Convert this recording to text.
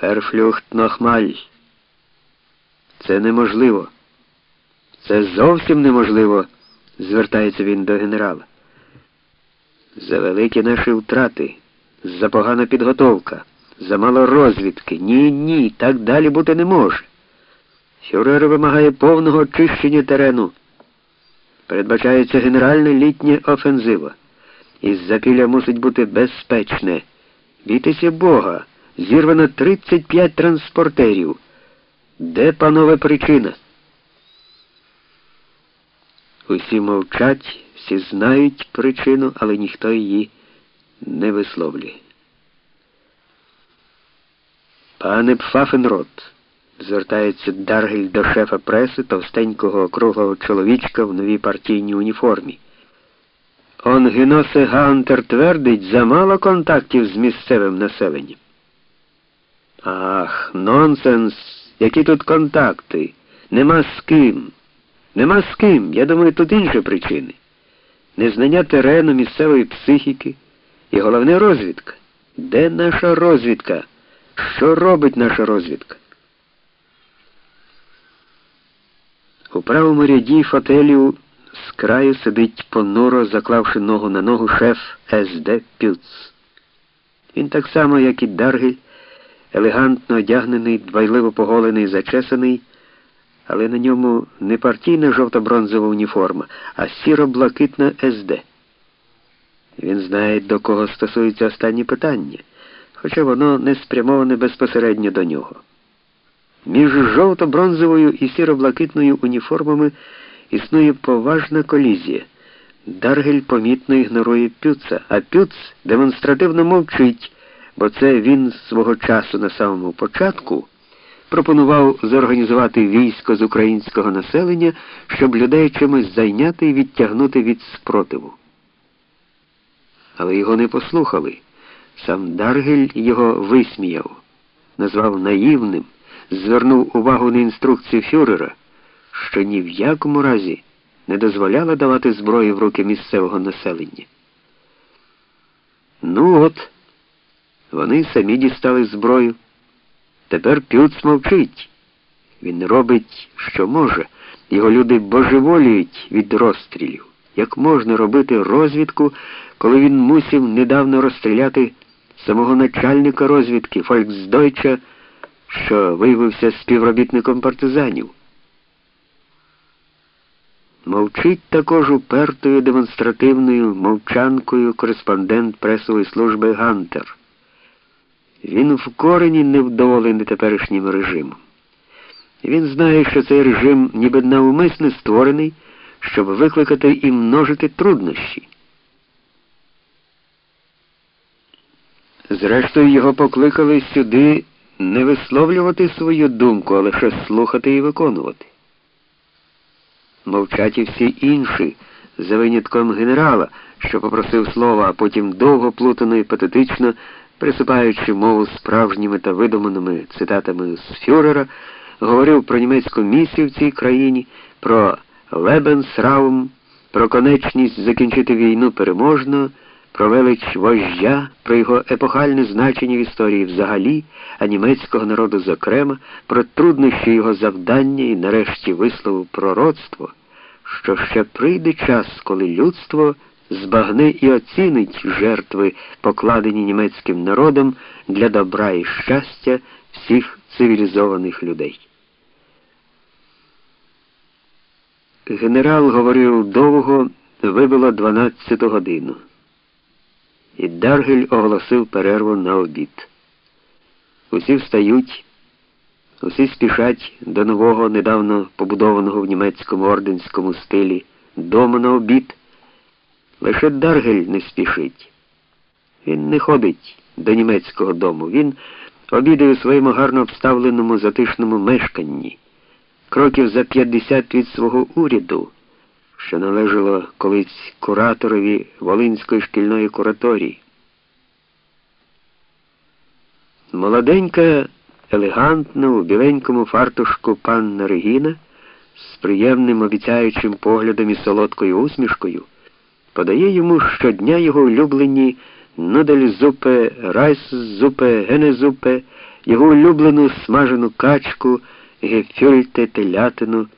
Ферфлюхт Нохмаль. Це неможливо. Це зовсім неможливо, звертається він до генерала. За великі наші втрати, за погана підготовка, за мало розвідки. Ні, ні, так далі бути не може. Фюрер вимагає повного очищення терену. Передбачається генеральна літня офензива. Із запілля мусить бути безпечне. Бійтеся Бога. Зірвано 35 транспортерів. Де панове причина? Усі мовчать, всі знають причину, але ніхто її не висловлює. Пане Пфафенрот, звертається Даргель до шефа преси товстенького округлого чоловічка в новій партійній уніформі. Он Геносе Гаунтер твердить замало контактів з місцевим населенням. Ах, нонсенс, які тут контакти. Нема з ким. Нема з ким. Я думаю, тут інші причини. Незнання терену місцевої психіки і головне розвідка. Де наша розвідка? Що робить наша розвідка? У правому ряді фотелів з краю сидить понуро, заклавши ногу на ногу шеф СД Пюц. Він так само, як і Даргель, елегантно одягнений, дбайливо поголений, зачесаний, але на ньому не партійна жовто-бронзова уніформа, а сіро-блакитна СД. Він знає, до кого стосується останнє питання, хоча воно не спрямоване безпосередньо до нього. Між жовто-бронзовою і сіро-блакитною уніформами існує поважна колізія. Даргель помітно ігнорує Пюца, а Пюц демонстративно мовчить, бо це він з свого часу на самому початку пропонував зорганізувати військо з українського населення, щоб людей чимось зайняти і відтягнути від спротиву. Але його не послухали. Сам Даргель його висміяв, назвав наївним, звернув увагу на інструкцію фюрера, що ні в якому разі не дозволяла давати зброю в руки місцевого населення. Ну от, вони самі дістали зброю. Тепер Пюц мовчить. Він робить, що може. Його люди божеволіють від розстрілів. Як можна робити розвідку, коли він мусив недавно розстріляти самого начальника розвідки Фольксдойча, що виявився співробітником партизанів? Мовчить також упертою демонстративною мовчанкою кореспондент пресової служби Гантер. Він в корені невдоволений теперішнім режимом. Він знає, що цей режим ніби навмисно створений, щоб викликати і множити труднощі. Зрештою, його покликали сюди не висловлювати свою думку, а лише слухати і виконувати. Мовчать і всі інші, за винятком генерала, що попросив слова, а потім довго плутано і патетично присипаючи мову справжніми та видуманими цитатами з Фюрера, говорив про німецьку місію в цій країні, про Лебенсраум, про конечність закінчити війну переможно, про велич вождя, про його епохальне значення в історії взагалі, а німецького народу зокрема, про труднощі його завдання і нарешті висловив пророцтво, що ще прийде час, коли людство збагне і оцінить жертви, покладені німецьким народом для добра і щастя всіх цивілізованих людей. Генерал говорив довго, вибило 12 годину. І Даргель оголосив перерву на обід. Усі встають, усі спішать до нового, недавно побудованого в німецькому орденському стилі дому на обід. Лише Даргель не спішить. Він не ходить до німецького дому. Він обідає у своєму гарно обставленому затишному мешканні, кроків за 50 від свого уряду, що належало колись кураторові Волинської шкільної кураторії. Молоденька, елегантна, у біленькому фартушку панна Регіна з приємним обіцяючим поглядом і солодкою усмішкою подає йому щодня його улюблені нудельзупе, райсзупе, генезупе його улюблену смажену качку, гефюрте телятину.